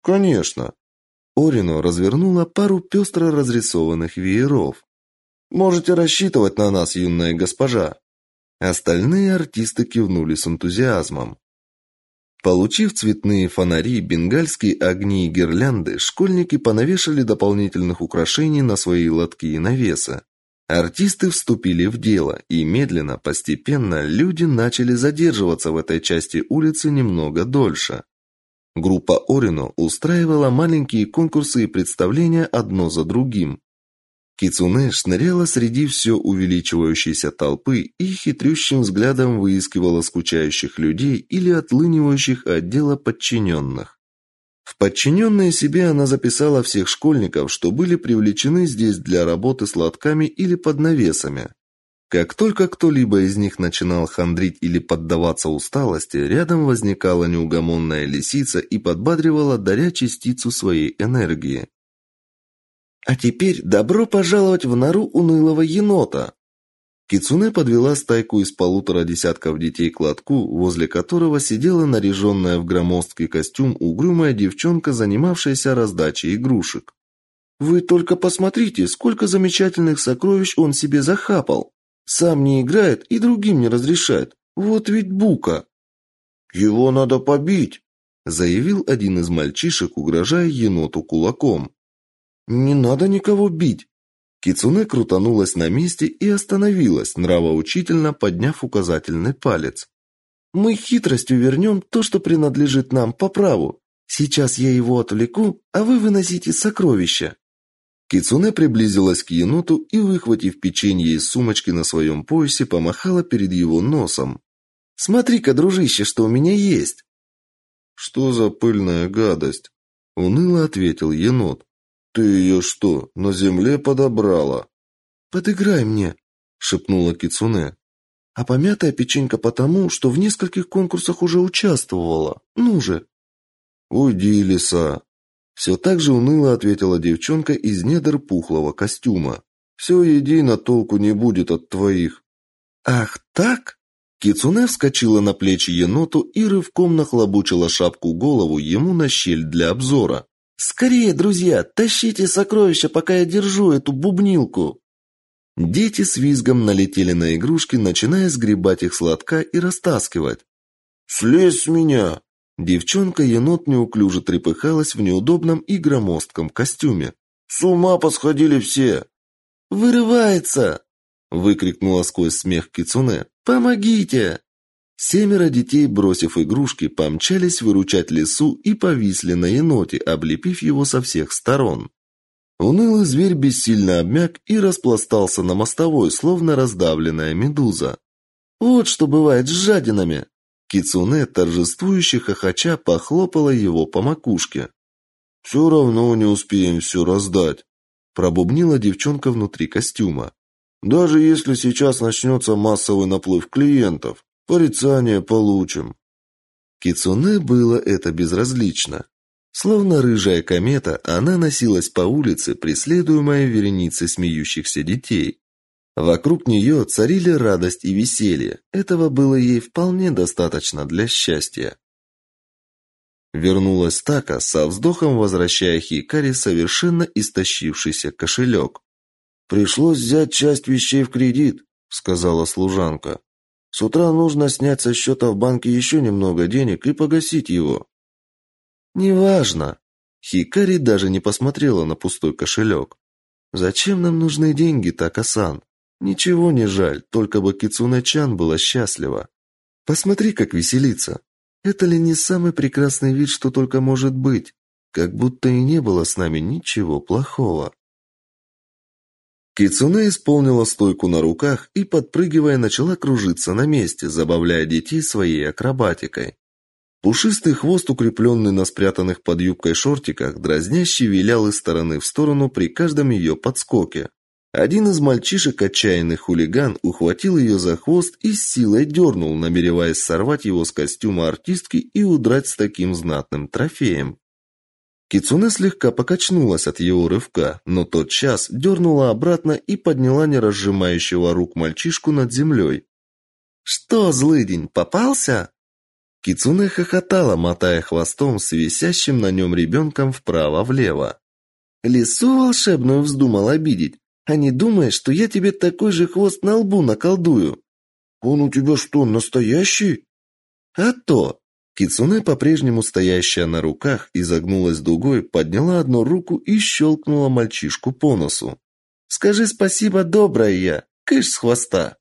«Конечно». Орино развернула пару пестро разрисованных вееров. Можете рассчитывать на нас, юная госпожа. Остальные артисты кивнули с энтузиазмом. Получив цветные фонари, бенгальские огни и гирлянды, школьники понавешали дополнительных украшений на свои лотки и навесы. Артисты вступили в дело, и медленно, постепенно люди начали задерживаться в этой части улицы немного дольше. Группа Орино устраивала маленькие конкурсы и представления одно за другим. Кицуне шныряла среди все увеличивающейся толпы и хитрющим взглядом выискивала скучающих людей или отлынивающих от дела подчиненных. В подчиненные себе она записала всех школьников, что были привлечены здесь для работы с лотками или под навесами. Как только кто-либо из них начинал хандрить или поддаваться усталости, рядом возникала неугомонная лисица и подбадривала, даря частицу своей энергии. А теперь добро пожаловать в нору унылого енота. Кицуне подвела стайку из полутора десятков детей к лотку, возле которого сидела наряженная в громоздкий костюм угрюмая девчонка, занимавшаяся раздачей игрушек. Вы только посмотрите, сколько замечательных сокровищ он себе захапал. Сам не играет и другим не разрешает. Вот ведь бука. Его надо побить, заявил один из мальчишек, угрожая еноту кулаком. Не надо никого бить. Кицуне крутанулась на месте и остановилась, нравоучительно подняв указательный палец. Мы хитростью вернем то, что принадлежит нам по праву. Сейчас я его отвлеку, а вы выносите сокровища. Кицуне приблизилась к еноту и, выхватив печенье из сумочки на своем поясе, помахала перед его носом. «Смотри-ка, дружище, что у меня есть!» «Что за пыльная гадость?» — уныло ответил енот. «Ты ее что, на земле подобрала?» «Подыграй мне», — шепнула Кицуне. «А помятая печенька потому, что в нескольких конкурсах уже участвовала. Ну же!» «Уйди, лиса!» Все так же уныло ответила девчонка из недр пухлого костюма. «Все едино толку не будет от твоих». «Ах так?» Кицуне вскочила на плечи еноту и рывком нахлобучила шапку голову ему на щель для обзора. «Скорее, друзья, тащите сокровища, пока я держу эту бубнилку!» Дети с визгом налетели на игрушки, начиная сгребать их сладка и растаскивать. «Слезь с меня!» Девчонка-енот неуклюже трепыхалась в неудобном и громоздком костюме. «С ума посходили все!» «Вырывается!» выкрикнула сквозь смех Кицуне. «Помогите!» Семеро детей, бросив игрушки, помчались выручать лису и повисли на еноте, облепив его со всех сторон. Унылый зверь бессильно обмяк и распластался на мостовой, словно раздавленная медуза. «Вот что бывает с жадинами!» Кицуне, торжествующе хохоча, похлопала его по макушке. «Все равно не успеем все раздать», – пробубнила девчонка внутри костюма. «Даже если сейчас начнется массовый наплыв клиентов». Порицание получим. Кицуне было это безразлично. Словно рыжая комета, она носилась по улице, преследуемая вереницей смеющихся детей. Вокруг нее царили радость и веселье. Этого было ей вполне достаточно для счастья. Вернулась Така, со вздохом возвращая Хикари совершенно истощившийся кошелек. «Пришлось взять часть вещей в кредит», — сказала служанка. С утра нужно снять со счета в банке еще немного денег и погасить его. Неважно. Хикари даже не посмотрела на пустой кошелек. Зачем нам нужны деньги, Такасан? Ничего не жаль, только бы Кицунэ-чан была счастлива. Посмотри, как веселится. Это ли не самый прекрасный вид, что только может быть? Как будто и не было с нами ничего плохого. Кицуне исполнила стойку на руках и, подпрыгивая, начала кружиться на месте, забавляя детей своей акробатикой. Пушистый хвост, укрепленный на спрятанных под юбкой шортиках, дразняще вилял из стороны в сторону при каждом ее подскоке. Один из мальчишек, отчаянный хулиган, ухватил ее за хвост и с силой дернул, намереваясь сорвать его с костюма артистки и удрать с таким знатным трофеем. Кицуне слегка покачнулась от его рывка, но тотчас дернула обратно и подняла неразжимающего рук мальчишку над землей. «Что, злыдень, попался?» Кицуне хохотала, мотая хвостом с висящим на нем ребенком вправо-влево. «Лису волшебную вздумал обидеть, а не думаешь, что я тебе такой же хвост на лбу наколдую?» «Он у тебя что, настоящий?» «А то!» Кицуне, по-прежнему стоящая на руках, изогнулась дугой, подняла одну руку и щелкнула мальчишку по носу. «Скажи спасибо, добрая я! Кыш с хвоста!»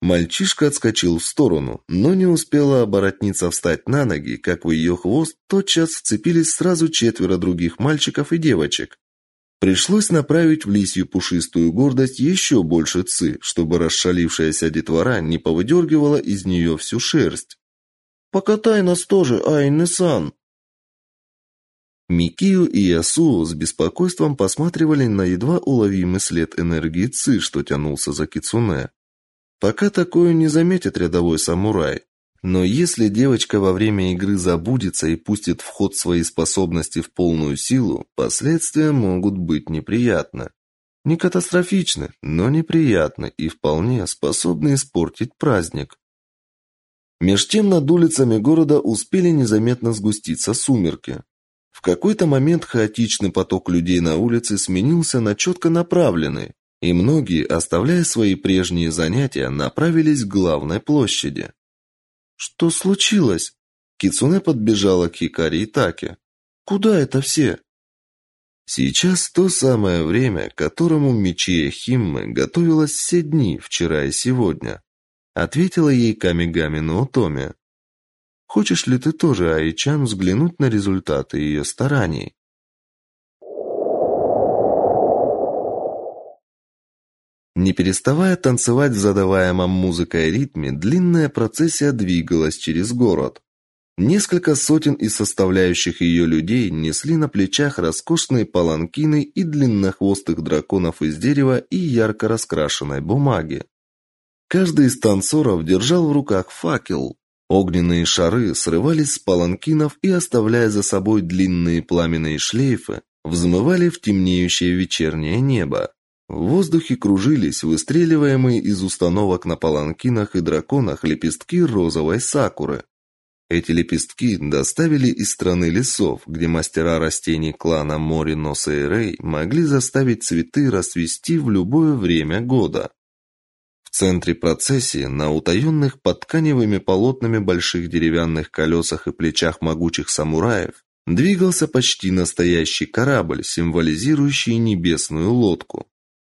Мальчишка отскочил в сторону, но не успела оборотница встать на ноги, как в ее хвост тотчас вцепились сразу четверо других мальчиков и девочек. Пришлось направить в лисью пушистую гордость еще больше ци, чтобы расшалившаяся детвора не повыдергивала из нее всю шерсть. Покатай нас тоже, Айны-сан!» Микию и Ясу с беспокойством посматривали на едва уловимый след энергии Ци, что тянулся за Кицуне. Пока такое не заметит рядовой самурай. Но если девочка во время игры забудется и пустит в ход свои способности в полную силу, последствия могут быть неприятны. Не катастрофичны, но неприятны и вполне способны испортить праздник. Меж тем над улицами города успели незаметно сгуститься сумерки. В какой-то момент хаотичный поток людей на улице сменился на четко направленный, и многие, оставляя свои прежние занятия, направились к главной площади. Что случилось? Кицуне подбежала к Хикари и Таке. Куда это все? Сейчас то самое время, к которому Мичия Химмы готовилась все дни, вчера и сегодня ответила ей Камигами Наотоми. Хочешь ли ты тоже, Айчан, взглянуть на результаты ее стараний? Не переставая танцевать в задаваемом музыкой ритме, длинная процессия двигалась через город. Несколько сотен из составляющих ее людей несли на плечах роскошные паланкины и длиннохвостых драконов из дерева и ярко раскрашенной бумаги. Каждый из танцоров держал в руках факел. Огненные шары срывались с паланкинов и, оставляя за собой длинные пламенные шлейфы, взмывали в темнеющее вечернее небо. В воздухе кружились выстреливаемые из установок на паланкинах и драконах лепестки розовой сакуры. Эти лепестки доставили из страны лесов, где мастера растений клана Мори Носа и Рэй могли заставить цветы расцвести в любое время года центре процессии, на утаенных под тканевыми полотнами больших деревянных колесах и плечах могучих самураев, двигался почти настоящий корабль, символизирующий небесную лодку.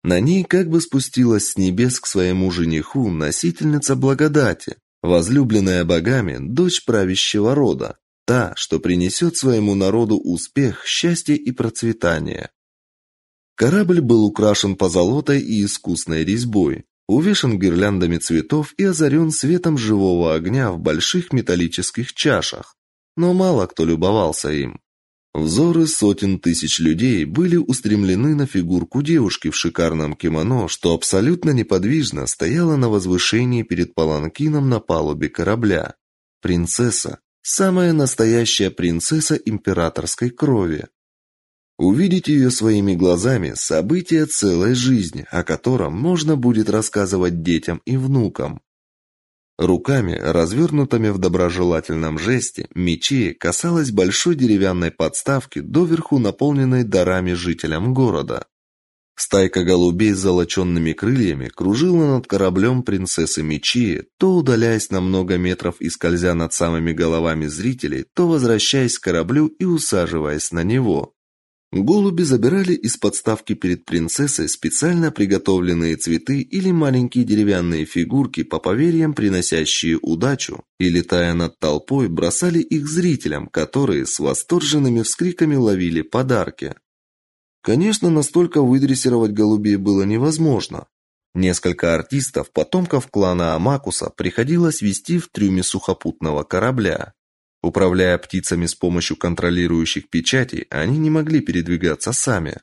На ней как бы спустилась с небес к своему жениху носительница благодати, возлюбленная богами дочь правящего рода, та, что принесет своему народу успех, счастье и процветание. Корабль был украшен позолотой и искусной резьбой, увешан гирляндами цветов и озарен светом живого огня в больших металлических чашах. Но мало кто любовался им. Взоры сотен тысяч людей были устремлены на фигурку девушки в шикарном кимоно, что абсолютно неподвижно стояла на возвышении перед паланкином на палубе корабля. Принцесса, самая настоящая принцесса императорской крови. Увидеть ее своими глазами – событие целой жизни, о котором можно будет рассказывать детям и внукам. Руками, развернутыми в доброжелательном жесте, мечи касалась большой деревянной подставки, доверху наполненной дарами жителям города. Стайка голубей с золоченными крыльями кружила над кораблем принцессы Мечи, то удаляясь на много метров и скользя над самыми головами зрителей, то возвращаясь к кораблю и усаживаясь на него. Голуби забирали из подставки перед принцессой специально приготовленные цветы или маленькие деревянные фигурки, по поверьям приносящие удачу, и, летая над толпой, бросали их зрителям, которые с восторженными вскриками ловили подарки. Конечно, настолько выдрессировать голубей было невозможно. Несколько артистов, потомков клана Амакуса, приходилось вести в трюме сухопутного корабля. Управляя птицами с помощью контролирующих печатей, они не могли передвигаться сами.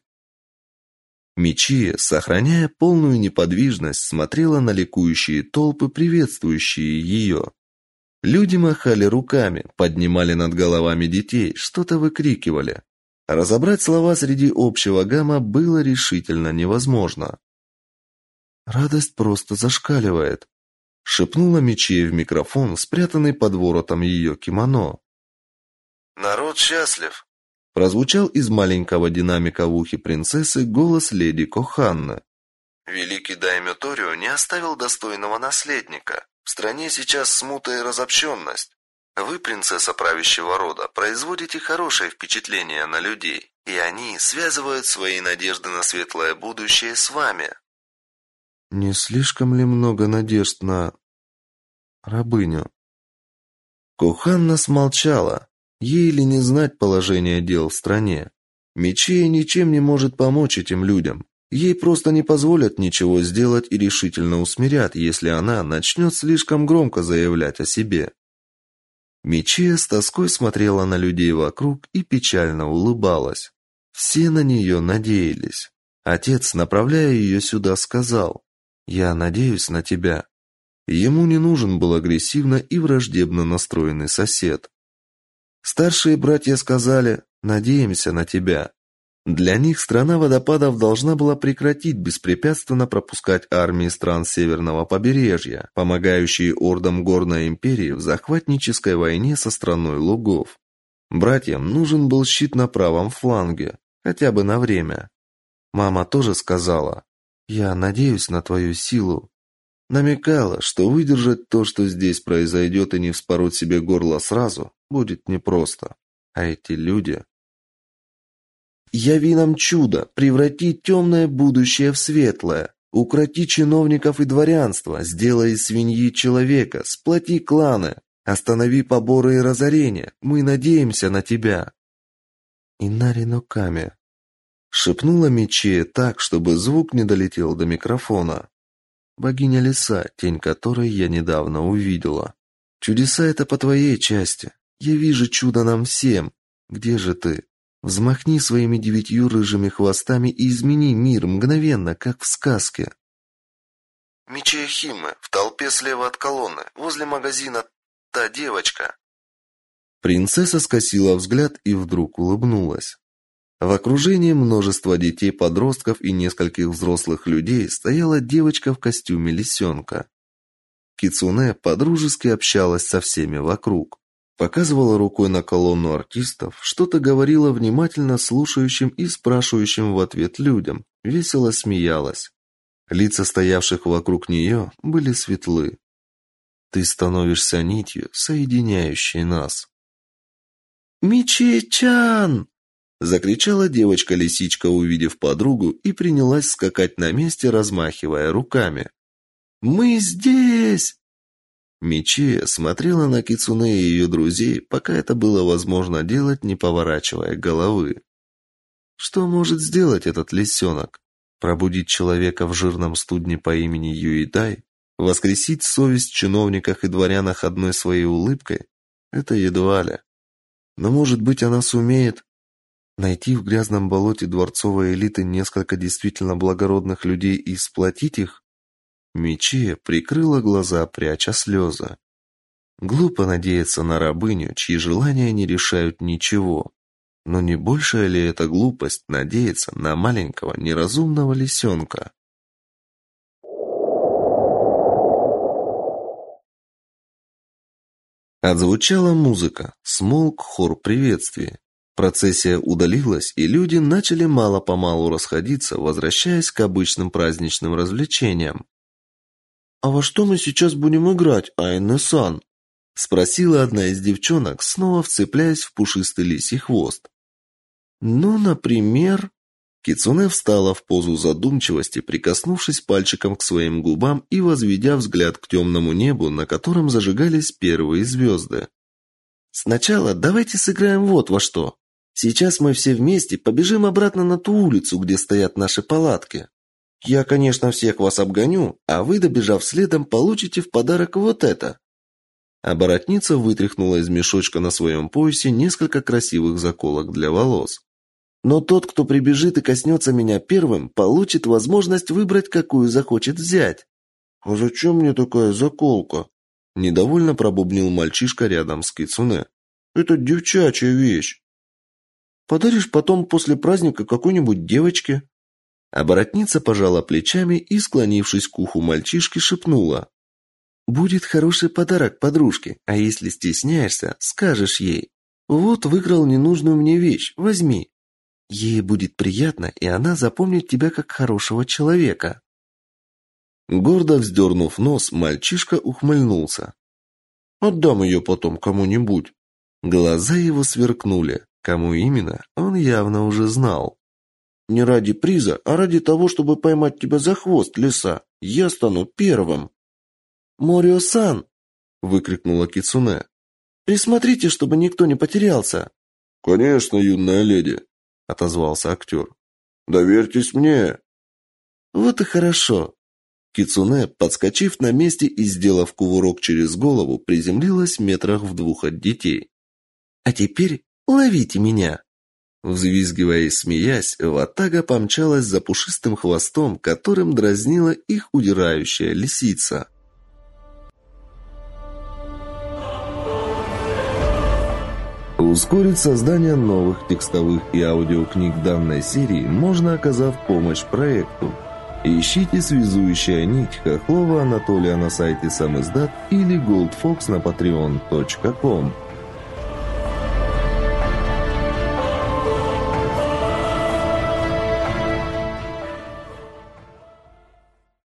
Мечи, сохраняя полную неподвижность, смотрела на ликующие толпы, приветствующие ее. Люди махали руками, поднимали над головами детей, что-то выкрикивали. Разобрать слова среди общего гамма было решительно невозможно. Радость просто зашкаливает шепнула Мечей в микрофон, спрятанный под воротом ее кимоно. Народ счастлив, прозвучал из маленького динамика в ухе принцессы голос леди Коханны. Великий даймё Торио не оставил достойного наследника. В стране сейчас смута и разобщенность. Вы, принцесса правящего рода, производите хорошее впечатление на людей, и они связывают свои надежды на светлое будущее с вами. Не слишком ли много надежд на рабыню? Куханна смолчала. Ей ли не знать положение дел в стране? Мечея ничем не может помочь этим людям. Ей просто не позволят ничего сделать и решительно усмирят, если она начнет слишком громко заявлять о себе. Мечея с тоской смотрела на людей вокруг и печально улыбалась. Все на нее надеялись. Отец, направляя ее сюда, сказал: я надеюсь на тебя. Ему не нужен был агрессивно и враждебно настроенный сосед. Старшие братья сказали: "Надеемся на тебя". Для них страна водопадов должна была прекратить беспрепятственно пропускать армии стран северного побережья, помогающие ордам горной империи в захватнической войне со страной лугов. Братьям нужен был щит на правом фланге, хотя бы на время. Мама тоже сказала: я надеюсь на твою силу. Намекала, что выдержать то, что здесь произойдет, и не вспороть себе горло сразу, будет непросто. А эти люди... Яви нам чудо, преврати темное будущее в светлое. Укроти чиновников и дворянство, сделай из свиньи человека, сплоти кланы, останови поборы и разорения. Мы надеемся на тебя. Инари Ноками шепнула Мече так, чтобы звук не долетел до микрофона. Богиня леса, тень которой я недавно увидела. Чудеса это по твоей части. Я вижу чудо нам всем. Где же ты? Взмахни своими девятью рыжими хвостами и измени мир мгновенно, как в сказке. Мече Химы, в толпе слева от колонны, возле магазина та девочка. Принцесса скосила взгляд и вдруг улыбнулась. В окружении множества детей-подростков и нескольких взрослых людей стояла девочка в костюме лисенка. Кицуне подружески общалась со всеми вокруг. Показывала рукой на колонну артистов, что-то говорила внимательно слушающим и спрашивающим в ответ людям, весело смеялась. Лица стоявших вокруг нее были светлы. Ты становишься нитью, соединяющей нас. «Мичи-чан!» Закричала девочка-лисичка, увидев подругу, и принялась скакать на месте, размахивая руками. «Мы здесь!» Мичи смотрела на Кицуне и ее друзей, пока это было возможно делать, не поворачивая головы. Что может сделать этот лисенок? Пробудить человека в жирном студне по имени Юидай? Воскресить совесть чиновниках и дворянах одной своей улыбкой? Это едва ли. Но, может быть, она сумеет Найти в грязном болоте дворцовой элиты несколько действительно благородных людей и сплотить их? Мечея прикрыла глаза, пряча слезы. Глупо надеяться на рабыню, чьи желания не решают ничего. Но не большая ли это глупость надеяться на маленького неразумного лисенка? Отзвучала музыка, смолк хор приветствия. Процессия удалилась, и люди начали мало-помалу расходиться, возвращаясь к обычным праздничным развлечениям. «А во что мы сейчас будем играть, Айне-сан?» спросила одна из девчонок, снова вцепляясь в пушистый лисий хвост. Ну, например... Кицуне встала в позу задумчивости, прикоснувшись пальчиком к своим губам и возведя взгляд к темному небу, на котором зажигались первые звезды. «Сначала давайте сыграем вот во что. Сейчас мы все вместе побежим обратно на ту улицу, где стоят наши палатки. Я, конечно, всех вас обгоню, а вы, добежав следом, получите в подарок вот это». Оборотница вытряхнула из мешочка на своем поясе несколько красивых заколок для волос. Но тот, кто прибежит и коснется меня первым, получит возможность выбрать, какую захочет взять. А зачем мне такая заколка? Недовольно пробубнил мальчишка рядом с Кицуне. Это девчачья вещь. Подаришь потом после праздника какой-нибудь девочке. Оборотница пожала плечами и, склонившись к уху мальчишки, шепнула: Будет хороший подарок подружке, а если стесняешься, скажешь ей: "Вот выиграл ненужную мне вещь, возьми". Ей будет приятно, и она запомнит тебя как хорошего человека. Гордо вздернув нос, мальчишка ухмыльнулся. Отдам ее потом кому-нибудь. Глаза его сверкнули. Кому именно, он явно уже знал. Не ради приза, а ради того, чтобы поймать тебя за хвост, лиса. Я стану первым. Морио-сан, выкрикнула Кицуне. Присмотрите, чтобы никто не потерялся. Конечно, юная леди, — отозвался актер. «Доверьтесь мне!» «Вот и хорошо!» Кицуне, подскочив на месте и сделав кувырок через голову, приземлилась метрах в двух от детей. «А теперь ловите меня!» Взвизгивая и смеясь, Ватага помчалась за пушистым хвостом, которым дразнила их удирающая лисица. Ускорить создание новых текстовых и аудиокниг данной серии можно, оказав помощь проекту. Ищите связующая нить Хохлова Анатолия на сайте Самиздат или Goldfox на patreon.com.